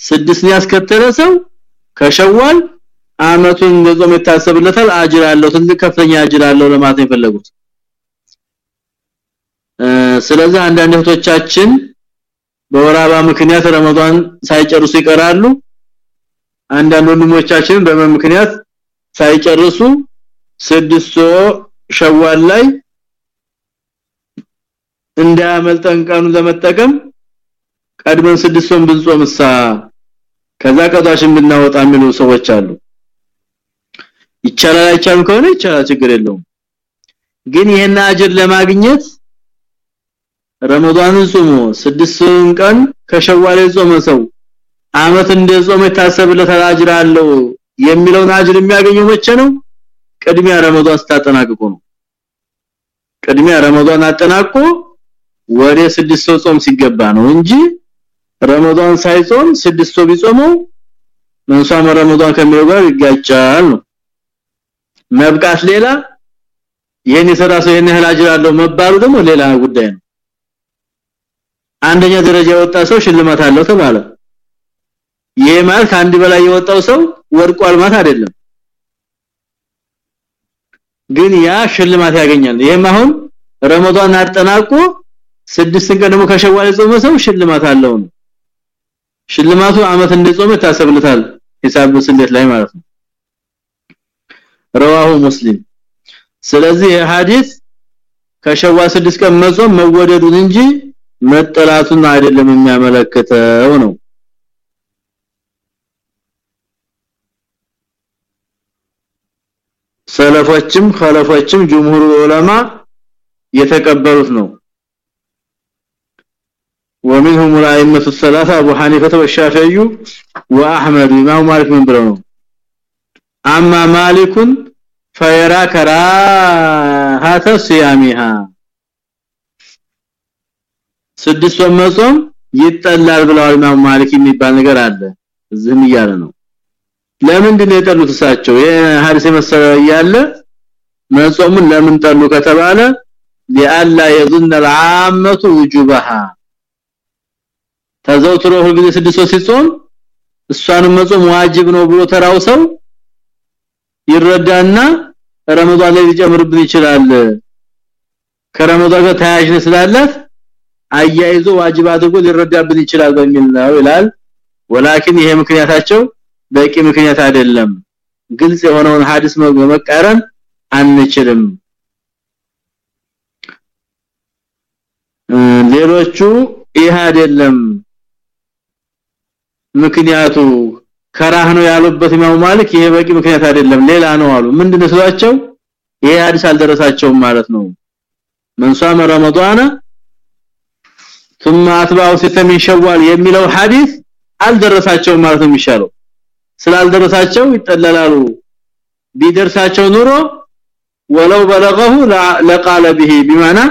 ስድስት ያስከተለ ሰው ከሸዋል አመቱን እንደጾም ይታሰብለታል አጅር አለው ትልቅ ከፍተኛ አጅር አለው ለማለት የፈለጉት። ስለዚህ አንዳንድ እህቶቻችን በወራባ ምክንያት ረመዳን ሳይጨርሱ ይቀራሉ። አንዳንድ ወንድሞቻችን በመምክንያት ሳይጨርሱ ስድስት ሸዋል ላይ እንዳያመልጠን ቀኑ ለመጠቀም ቀድመን ስድስቱን ብንጾምሳ ከዛ ቀዳሽን ብናወጣ የሚሉ ሰዎች አሉ። ይቻላል አይቻልም ከሆነ ይቻላል ችግር የለውም። ግን ይሄን አጅር ለማግኘት ረመዳንን ጾሞ ስድስቱን ቀን ከሸዋል ጾመ ሰው አመት እንደጾመ የታሰብለታል አጅር አለው የሚለውን አጅር የሚያገኘው መቼ ነው? ቅድሚያ ረመዳን ስታጠናቅቁ ነው። ቅድሚያ ረመዳን አጠናቆ ወደ ስድስት ጾም ሲገባ ነው እንጂ ረመዳን ሳይጾም ስድስት ቢጾመው መንሷም ረመዳን ከሚለው ጋር ይጋጫል ነው። መብቃት ሌላ ይሄን የሰራ ሰው ይሄን ያህል አጅር መባሉ ደግሞ ሌላ ጉዳይ ነው። አንደኛ ደረጃ የወጣ ሰው ሽልማት አለው ተባለ። ይሄ ማለት ከአንድ በላይ የወጣው ሰው ወድቋል ማለት አይደለም። ግን ያ ሽልማት ያገኛል። ይሄም አሁን ረመዳን አጠናቆ ስድስት ቀን ደግሞ ከሸዋል ጾመ ሰው ሽልማት አለው ሽልማቱ አመት እንደጾመ ታሰብለታል ሂሳብ ስሌት ላይ ማለት ነው። ረዋሁ ሙስሊም። ስለዚህ ሐዲስ ከሸዋል ስድስት ቀን መጾም መወደዱን እንጂ መጠላቱን አይደለም የሚያመለክተው ነው። ሰለፎችም ኸለፎችም ጅምሁር ዑለማ የተቀበሉት ነው ومنهم الائمه الثلاثه ابو حنيفه والشافعي واحمد امام مالك من بلونه اما مالك فيرى كراهه صيامها ስድስት መጾም ይጠላል ብለዋል ኢማም ማሊክ የሚባል ነገር አለ እዚህም እያለ ነው ለምንድን ነው የጠሉት እሳቸው የሐዲስ መሰለ እያለ መጾሙን ለምን ጠሉ ከተባለ لئلا يظن العامه وجوبها ተዘውትሮ ሁልጊዜ ስድስት ሰው ሲጾም እሷንም መጾም ዋጅብ ነው ብሎ ተራው ሰው ይረዳና ረመዳን ላይ ሊጨምርብን ይችላል። ከረመዳን ጋር ተያያዥነት ስላላት አያይዞ ዋጅብ አድርጎ ሊረዳብን ይችላል በሚል ነው ይላል። ወላኪን ይሄ ምክንያታቸው በቂ ምክንያት አይደለም። ግልጽ የሆነውን ሐዲስ በመቃረን አንችልም። ሌሎቹ ይህ አይደለም ምክንያቱ ከራህ ነው ያሉበት ኢማሙ ማሊክ ይሄ በቂ ምክንያት አይደለም ሌላ ነው አሉ ምንድነው ስሏቸው ይሄ ሐዲስ አልደረሳቸውም ማለት ነው من صام رمضان ثم اتبعه ستة من شوال የሚለው ሐዲስ አልደረሳቸውም ማለት ነው የሚሻለው ስላልደረሳቸው ይጠለላሉ ቢደርሳቸው ኑሮ ولو بلغه لقال به بمعنى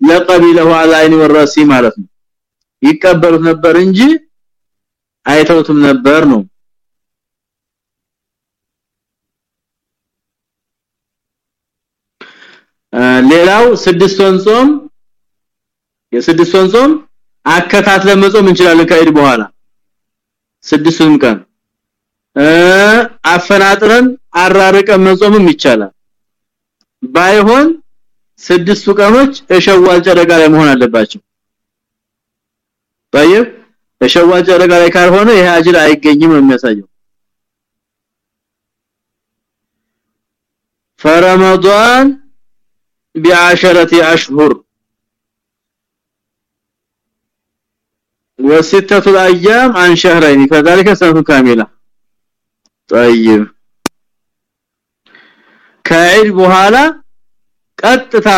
لقبله على عين والراس ማለት ነው ይቀበሉት ነበር እንጂ አይተውትም ነበር ነው ሌላው ስድስት ወን ጾም የስድስት ወን ጾም አከታትለን መጾም እንችላለን ከኢድ በኋላ ስድስቱን ቀን አፈናጥረን አራርቀን መጾምም ይቻላል ባይሆን ስድስቱ ቀኖች እሸዋል ጨረቃ ላይ መሆን አለባቸው طيب እሸዋል ጨረቃ ላይ ካልሆነ ይሄ አጅር አይገኝም የሚያሳየው فرمضان بعشرة أشهر وستة الأيام عن شهرين فذلك سنة كاملة طيب ከዒድ በኋላ ቀጥታ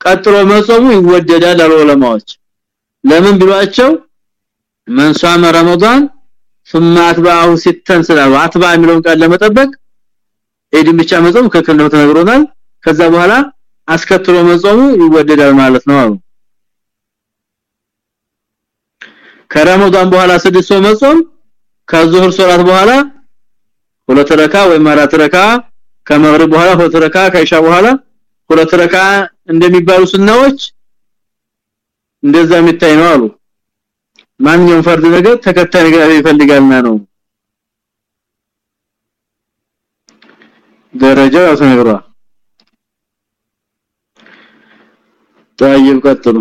ቀጥሎ መጾሙ ይወደዳል ለዑለማዎች ለምን ቢሏቸው من صام رمضان ثم اتبعه ستا ስላሉ አትባ የሚለውን ቃል ለመጠበቅ ዒድን ብቻ መጾም ከከለ ተነግሮናል ከዛ በኋላ አስከትሎ መጾሙ ይወደዳል ማለት ነው አሉ ከረመዳን በኋላ ስድስት መጾም ከዙህር ሶላት በኋላ ሁለት ረካ ወይም አራት ረካ ከመግሪብ በኋላ ሁለት ረካ ከኢሻ በኋላ ሁለት ረካ እንደሚባሉ ሱናዎች እንደዛ የሚታይ ነው አሉ ማንኛውም ፈርድ ነገር ተከታይ ነገር ይፈልጋልና ነው ደረጃው ያስነግሯል طيب ቀጥሉ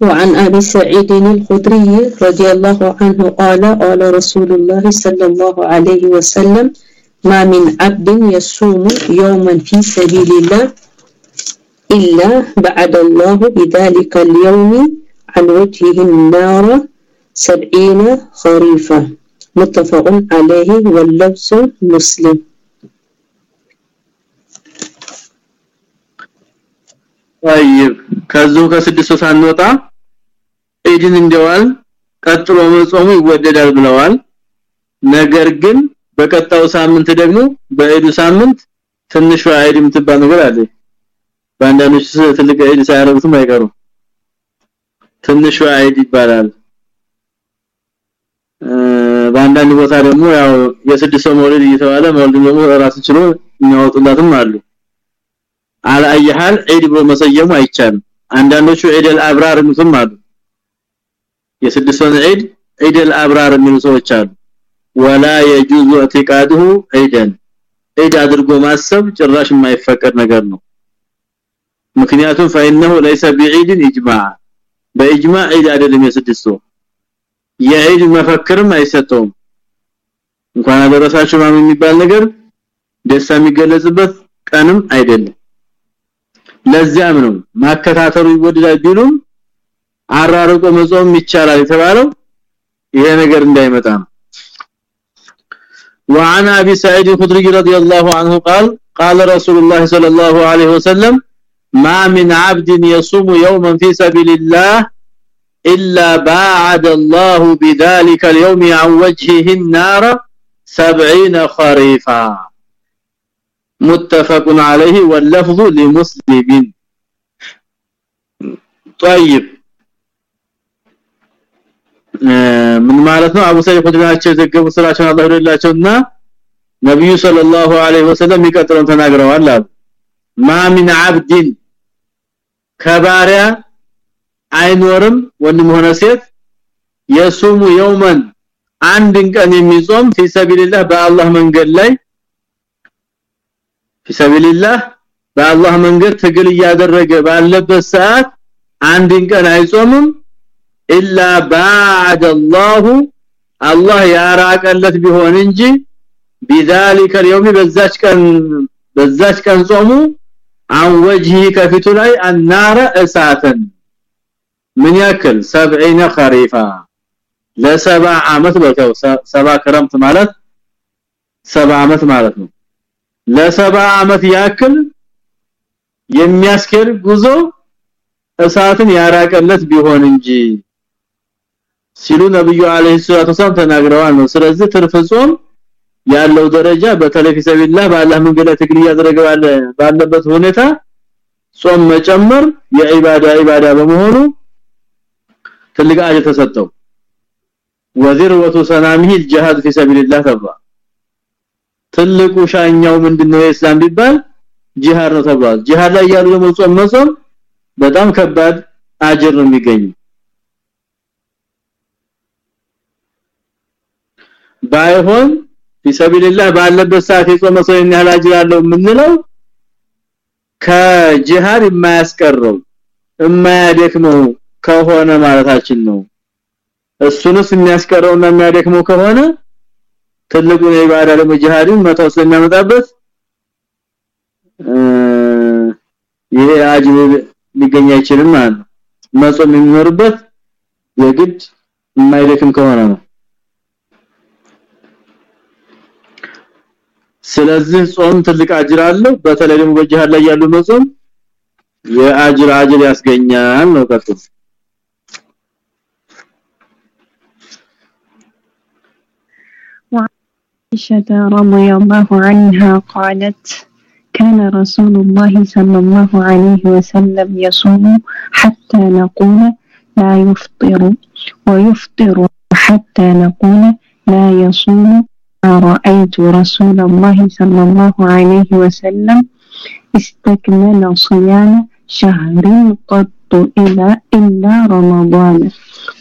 وعن أبي سعيد الخدري رضي الله عنه قال قال رسول الله صلى الله عليه وسلم ما من عبد يصوم يوما في سبيل الله ኢላ በዐደ ላሁ ቢዛሊከ ልየውሚ አን ወጅሂ ናረ ሰብዒነ ኸሪፈ ሙተፈቁን ዐለይህ ወለብሱ ሙስሊም ጠይብ ከዚሁ ከስድስቱ ሳንወጣ ኢድን እንደዋል ቀጥሎ መጾሙ ይወደዳል ብለዋል። ነገር ግን በቀጣው ሳምንት ደግሞ በኢዱ ሳምንት ትንሿ ኢድ የምትባል ነገር አለ። በአንዳንዶች ትልቅ አይድ ሳያረጉትም አይቀሩም ትንሽ አይድ ይባላል በአንዳንድ ቦታ ደግሞ ያው የስድስት ሰው መውሊድ እየተባለ መውሊድ ደግሞ ራስ ችሎ የሚያወጡላትም አሉ አልአይሃል ዒድ ብሎ መሰየሙ አይቻልም አንዳንዶቹ ዒድ አልአብራር የሚሉትም አሉ የስድስቱን ዒድ ዒድ አልአብራር የሚሉ ሰዎች አሉ ወላ يجوز اعتقاده ዒድን ዒድ አድርጎ ማሰብ ጭራሽ የማይፈቀድ ነገር ነው ምክንያቱም فانه ليس بعيد اجماع በኢጅማዕ ዒድ አይደለም የስድስቱ የዒድ መፈክርም አይሰጠውም እንኳን አደረሳችሁ ማም የሚባል ነገር ደስታ የሚገለጽበት ቀንም አይደለም ለዚያም ነው ማከታተሩ ይወደዳል ቢሉም አራርቆ መጾም ይቻላል የተባለው ይሄ ነገር እንዳይመጣ ነው وعن ابي سعيد الخدري رضي الله عنه قال قال رسول الله صلى الله عليه وسلم ما من عبد يصوم يوما في سبيل الله الا باعد الله بذلك اليوم عن وجهه النار 70 خريفا متفق عليه واللفظ لمسلم طيب ምን ማለት ነው አቡ ሰይድ ኹድራቸው የዘገቡ ስራቸውን አላህ ይወደላቸውና ነብዩ ሰለላሁ ዐለይሂ ወሰለም ይቀጥሉን ተናግረዋል አሉ ማ ሚን አብድን ከባሪያ አይኖርም ወንድም ሆነ ሴት የሱሙ የውመን አንድን ቀን የሚጾም في سبيل الله በአላህ መንገድ ላይ في سبيل الله በአላህ መንገድ ትግል እያደረገ ባለበት ሰዓት አንድን ቀን አይጾምም ኢላ ባዕደ الله አላህ ያራቀለት ቢሆን እንጂ بذلك اليوم በዛች ቀን በዛች ቀን ጾሙ አን ከፊቱ ላይ አናረ እሳትን ምን ያክል? 70 خريفا ለሰባ አመት በተው ሰባ ክረምት ማለት ሰባ አመት ማለት ነው። ለሰባ አመት ያክል የሚያስከር ጉዞ እሳትን ያራቀለት ቢሆን እንጂ ሲሉ ነብዩ አለይሂ ሰላቱ ተናግረዋል ነው። ስለዚህ ትርፍጾም ያለው ደረጃ በተለይ ፊሰቢላህ በአላህ መንገድ ላይ ትግል እያደረገ ባለበት ሁኔታ ጾም መጨመር የዒባዳ ዒባዳ በመሆኑ ትልቅ አጅር ተሰጠው ወዚርወቱ ሰናሚህ الجهاد في سبيل الله ተብሏል ትልቁ ሻኛው ምንድነው የእስላም ቢባል ጂሃድ ነው ተብሏል ጂሃድ ላይ ያሉ ደግሞ ጾም መጾም በጣም ከባድ አጅር ነው የሚገኘው ባይሆን في سبيل الله ባለበት ሰዓት የጾመ ሰው ያህል አጅር አለው የምንለው ከጂሃድ የማያስቀረው የማያደክመው ከሆነ ማለታችን ነው። እሱንስ የሚያስቀረውና የሚያደክመው ከሆነ ትልቁን የኢባዳ ደግሞ ጂሃድን መተው ስለሚያመጣበት ይሄ አጅር ሊገኝ አይችልም ማለት ነው። መጾም የሚኖርበት የግድ የማይደክም ከሆነ ነው ስለዚህ ጾም ትልቅ አጅር አለው በተለይ ደግሞ በጂሃድ ላይ ያሉ መጾም የአጅር አጅር ያስገኛል ነው ቀጥታ عائشة رضي الله عنها قالت كان رسول الله صلى الله عليه وسلم يصوم حتى نقول لا يفطر ويفطر حتى نقول لا يصوم ما رأيت رسول الله صلى الله عليه وسلم استكمل صيام شهر قط إلا إلا رمضان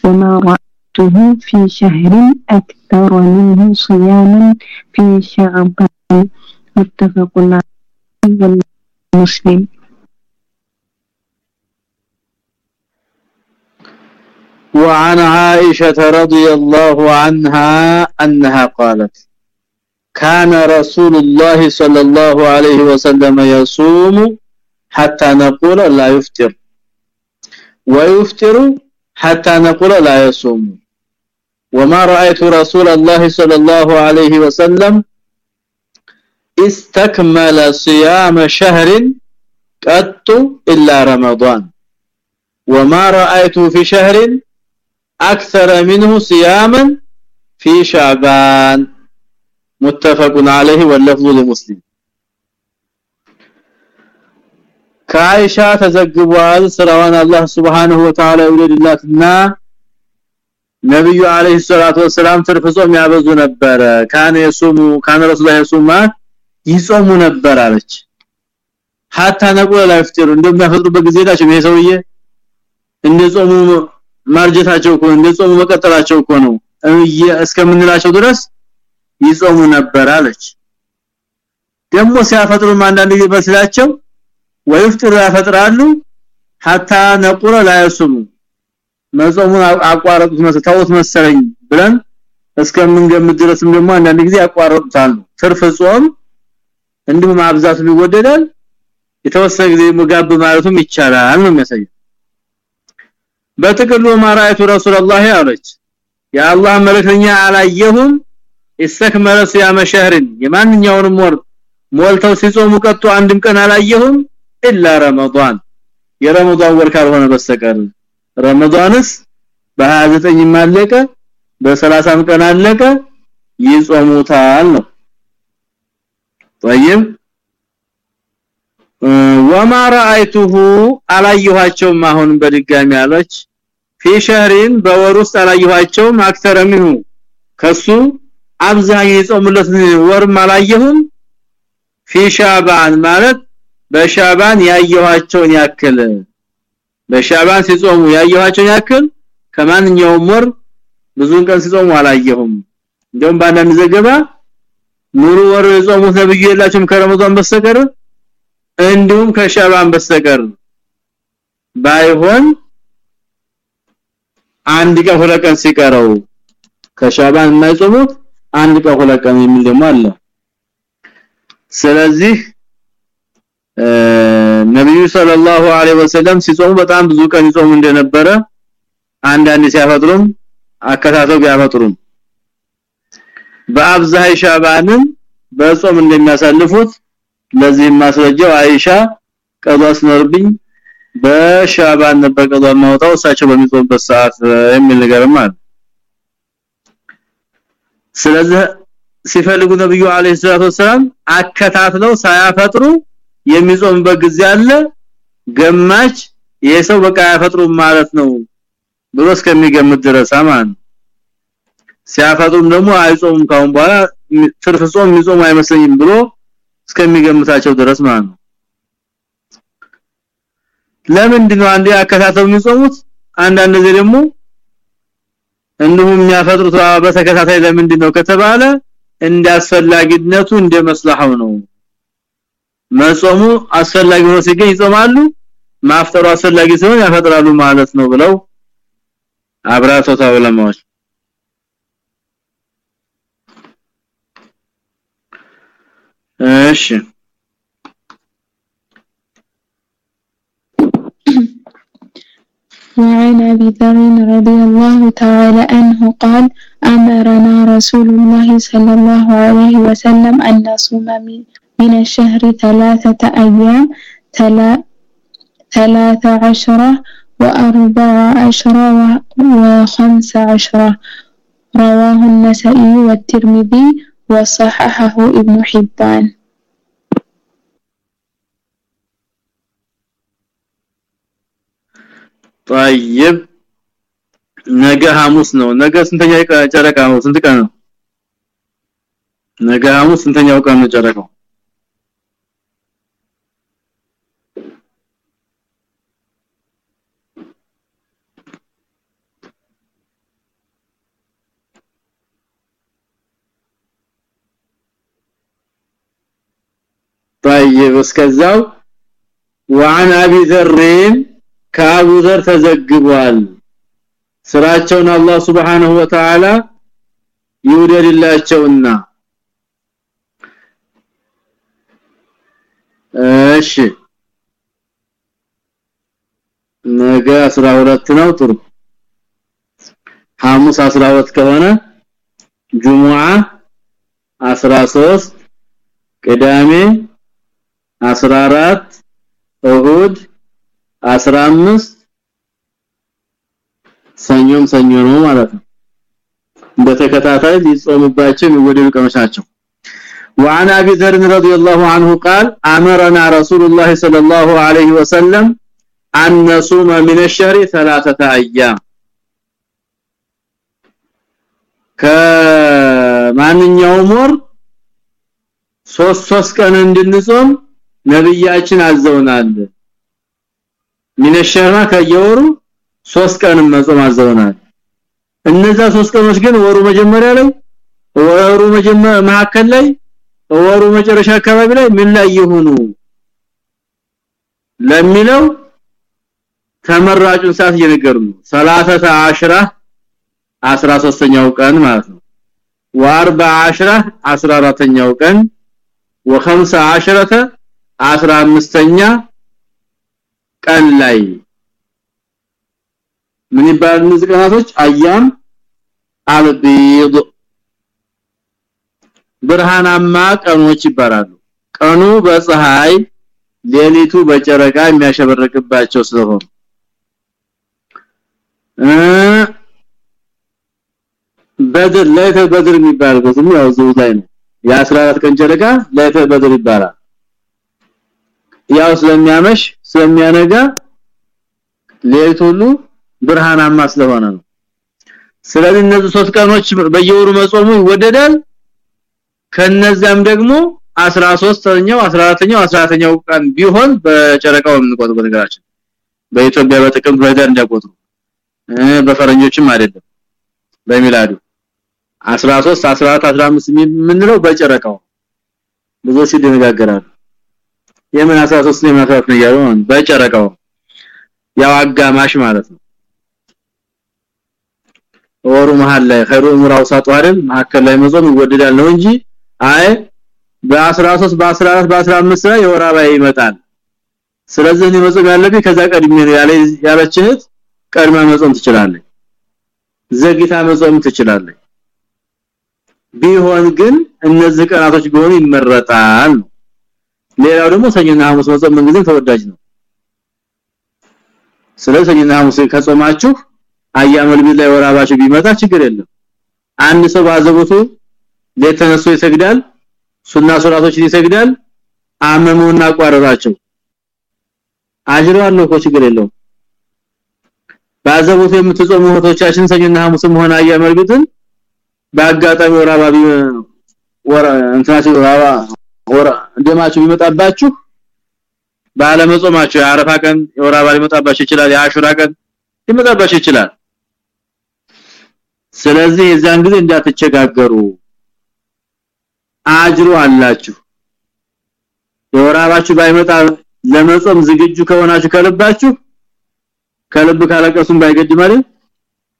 وما رأيته في شهر أكثر منه صياما في شعبان. متفق عليه مسلم وعن عائشة رضي الله عنها أنها قالت كان رسول الله صلى الله عليه وسلم يصوم حتى نقول لا يفطر ويفطر حتى نقول لا يصوم. وما رأيت رسول الله صلى الله عليه وسلم استكمل صيام شهر قط إلا رمضان. وما رأيت في شهر أكثر منه صياما في شعبان متفق عليه واللفظ لمسلم ከአይሻ ተዘግቧል ስራዋን አላህ Subhanahu Wa Ta'ala ይወደድላትና ነብዩ አለይሂ ሰላቱ ወሰለም ትርፍ ጾም ያበዙ ነበር ካነ የሱሙ ካነ ረሱላህ የሱማ ይጾሙ ነበር አለች ሀታ ነቁለ ላይ ፍጥሩ እንደሚያፈጥሩበት ጊዜ ታቸው ይሄ ሰውዬ እንደጾሙ ማርጀታቸው እኮ እንደጾሙ መቀጠላቸው እኮ ነው። እስከምንላቸው ድረስ ይጾሙ ነበር አለች። ደግሞ ሲያፈጥሩ አንዳንድ ጊዜ በስላቸው ወይፍጥሩ ያፈጥራሉ ሀታ ነቁረ ላይ ያሱሙ መጾሙን አቋረጡት መሰታውት መሰለኝ ብለን እስከምንገምት ድረስም ደግሞ አንዳንድ ጊዜ ያቋረጡታል ትርፍ ጾም እንዲሁም አብዛቱ ቢወደዳል የተወሰነ ጊዜ ሙጋብ ማለቱም ይቻላል ነው የሚያሳየው በጥቅሉ ማራይቱ ረሱላህ አለች የአላህ መልእክተኛ አላየሁም ኢስተክመለ ሲያመ ሸህርን የማንኛውንም ወር ሞልተው ሲጾሙ ቀጡ አንድም ቀን አላየሁም ኢላ ረመዳን የረመዳን ወር ካልሆነ በስተቀር ረመዳንስ በ29 ማለቀ በ30 ቀን አለቀ ይጾሙታል ነው طيب ወማራአይቱሁ አላየኋቸው ማሁን በድጋሚ አለች። ፊሸሪን በወር ውስጥ አላየኋቸው ማክተረ ከሱ አብዛኛው የጾምለት ወርም አላየሁም። ፊሻባን ማለት በሻባን ያየኋቸውን ያክል በሻባን ሲጾሙ ያየኋቸውን ያክል ከማንኛውም ወር ብዙን ቀን ሲጾሙ አላየሁም። እንደውም ባንዳንድ ዘገባ ኑሩ ወር የጾሙት ነብዩ የላችሁም ከረመዳን በስተቀር እንዲሁም ከሻባን በስተቀር ባይሆን አንድ ቀን ሁለት ቀን ሲቀረው ከሻባን የማይጾሙት አንድ ቀን ሁለት ቀን የሚል ደግሞ አለ። ስለዚህ ነብዩ ሰለላሁ ዐለይሂ ወሰለም ሲጾሙ በጣም ብዙ ቀን ይጾሙ እንደነበረ አንዳንድ ሲያፈጥሩም አከታተው ቢያፈጥሩም። በአብዛይ ሻባንን በጾም እንደሚያሳልፉት ለዚህ ማስረጃው አይሻ ቀዷ ስኖርብኝ በሻባን ነበር ቀዷ ማውጣው እሳቸው በሚጾምበት ሰዓት የሚል ነገርም አለ። ስለዚህ ሲፈልጉ ነብዩ አለይሂ ሰላቱ ወሰለም አከታትለው ሳያፈጥሩ የሚጾምበት ጊዜ አለ። ገማች የሰው በቃ ያፈጥሩም ማለት ነው ብሎ እስከሚገምት ድረስ አማን። ሲያፈጥሩም ደግሞ አይጾሙም። ካሁን በኋላ ትርፍ ጾም የሚጾም አይመስለኝም ብሎ እስከሚገምታቸው ድረስ ማለት ነው። ለምንድን ነው አንዴ አከታተው የሚጾሙት አንዳንድ ጊዜ ደግሞ እንዲሁም የሚያፈጥሩት በተከታታይ ለምንድን ነው ከተባለ እንዳስፈላጊነቱ እንደመስላሐው ነው። መጾሙ አስፈላጊ ሆኖ ሲገኝ ይጾማሉ ማፍጠሩ አስፈላጊ ሲሆን ያፈጥራሉ ማለት ነው ብለው አብራቶታ ዑለማዎች እሺ وعن أبي ذر رضي الله تعالى عنه قال أمرنا رسول الله صلى الله عليه وسلم أن نصوم من الشهر ثلاثة أيام ثلاث عشرة وأربع عشرة وخمس عشرة. رواه النسائي والترمذي وصححه ابن حبان طيب ነገ ሐሙስ ነው ነገ ስንተኛ ጨረቃ ነው ስንት ቀን ነው ነገ ሐሙስ ስንተኛው ቀን ነው ጨረቃው طيب እስከዛው وعن ابي ذر ከአቡ ዘር ተዘግቧል ስራቸውን አላህ Subhanahu Wa Ta'ala ይውደድላቸውና እሺ ነገ 12 ነው ጥሩ ሐሙስ 12 ከሆነ ጁሙዓ 13 ቅዳሜ 14 እሁድ 15 ሰኞም ሰኞ ነው ማለት ነው በተከታታይ ሊጾምባቸው የሚወደዱ ቀኖች ናቸው وعن ابي ذر رضي الله عنه قال امرنا رسول الله صلى الله عليه وسلم ان نصوم من الشهر ثلاثه ايام ከማንኛውም ወር ሶስት ሶስት ቀን እንድንጾም ነብያችን አዘውናል። ሚነሸራ ከየወሩ 3 ቀን መጾም አዘውናል። እነዛ 3 ቀኖች ግን ወሩ መጀመሪያ ላይ ወሩ መጀመሪያ መካከል ላይ ወሩ መጨረሻ አካባቢ ላይ ምን ላይ ይሆኑ ለሚለው ተመራጩን ሰዓት እየነገሩ ነው። 30 13ኛው ቀን ማለት ነው። و14 14ኛው ቀን و15 አስራ አምስተኛ ቀን ላይ ምን ይባላል እነዚህ ቀናቶች? አያም አልቢድ። ብርሃናማ ቀኖች ይባላሉ። ቀኑ በፀሐይ ሌሊቱ በጨረቃ የሚያሸበርቅባቸው ስለሆነ በድር ለይተ በድር የሚባል ነው ያው ነው። ያ 14 ቀን ጨረቃ ለይተ በድር ይባላል። ያው ስለሚያመሽ ስለሚያነጋ ሌሊት ብርሃናማ ስለሆነ ነው። ስለዚህ እነዚህ ሶስት ቀኖች በየወሩ መጾሙ ይወደዳል። ከነዛም ደግሞ 13ኛው 14ኛው 14ኛው ቀን ቢሆን በጨረቃው የምንቆጥረው ነገራችን በኢትዮጵያ በጥቅምት በህዳር እንዲያቆጥሩ በፈረንጆችም አይደለም በሚላዱ 13 14 15 የምንለው በጨረቃው ብዙዎች ይደነጋገራሉ የምን 13 ነው 14 ነው ያለው በጨረቃው ያው አጋማሽ ማለት ነው። ወሩ መሃል ላይ ኸይሩ ዑምራው ሳጡ አይደል? መሐከል ላይ መጾም ይወደዳል ነው እንጂ አይ በ13 በ14 በ15 ላይ የወር ይመጣል። ስለዚህ እኔ መጾም ያለብኝ ከዛ ቀድሜ ነው ያለ ያለችህት ቀድማ መጾም ትችላለህ። ዘግይታ መጾም ትችላለህ። ቢሆን ግን እነዚህ ቀናቶች ቢሆኑ ይመረጣል ሌላው ደግሞ ሰኞና ሐሙስ መጾም ምን ጊዜ ተወዳጅ ነው። ስለዚህ ሰኞና ሐሙስ ከጾማችሁ አያመል ቢል ላይ ወራባችሁ ቢመጣ ችግር የለም። አንድ ሰው ባዘቦቱ ተነስቶ ይሰግዳል ሱና ሶላቶችን ይሰግዳል አመሙና አቋረጣቸው። አጅሩ አለው እኮ ችግር የለውም። ባዘቦቱ የምትጾሙ እህቶቻችን ሰኞና ሐሙስም ሆነ አያመል በአጋጣሚ ወራባ ወራ እንትናችሁ ወራባ ወራ እንደማችሁ ቢመጣባችሁ ባለመጾማችሁ የአረፋ ቀን የወራባ ሊመጣባችሁ ይችላል የአሹራ ቀን ሊመጣባችሁ ይችላል። ስለዚህ የዛን ጊዜ እንዳትቸጋገሩ። አጅሩ አላችሁ። የወራባችሁ ባይመጣ ለመጾም ዝግጁ ከሆናችሁ ከልባችሁ ከልብ ካለቀሱም ባይገድም አይደል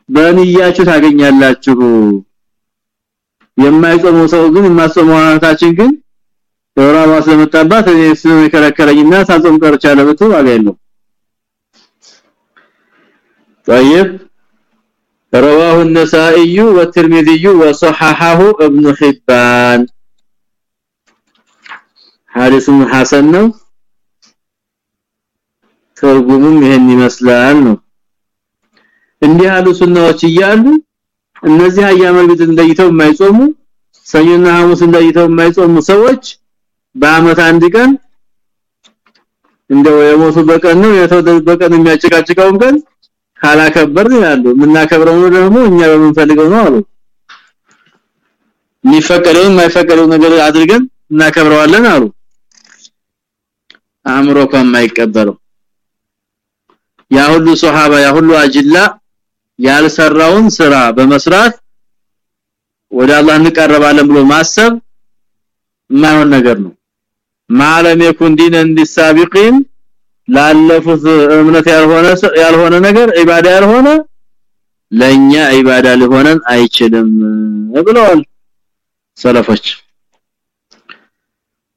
በንያችሁ ታገኛላችሁ። የማይጾመው ሰው ግን የማይጾመው አናታችን ግን የወራባ ስለመጣባት እኔ ስለከለከለኝና ሳጾም ቀርቻለሁ ብትው ዋጋ የለውም طيب رواه النسائي والترمذي وصححه ابن حبان حديث حسن ነው ትርጉሙም ይሄን ይመስላል ነው እንዲህ ያሉ ሱናዎች እያሉ እነዚህ አያመል ቢት እንደይተው የማይጾሙ ሰኞና ሐሙስ እንደይተው የማይጾሙ ሰዎች በአመት አንድ ቀን እንደው የሞቱ በቀን ነው የተወደደ በቀን የሚያጨቃጭቀውን ቀን ካላከበር ይላሉ የምናከብረው ደግሞ እኛ በምንፈልገው ነው አሉ። የሚፈቀደው የማይፈቀደው ነገር አድርገን እናከብረዋለን አሉ። አእምሮ ከማይቀበለው ያ ሁሉ ሱሐባ ያ ሁሉ አጅላ ያልሰራውን ስራ በመስራት ወደ አላህ እንቀርባለን ብሎ ማሰብ የማይሆን ነገር ነው ማለም የኩን ዲነን ሊሳቢቂን ላለፉት እምነት ያልሆነ ያልሆነ ነገር ኢባዳ ያልሆነ ለኛ ኢባዳ ሊሆነን አይችልም ብለዋል ሰለፎች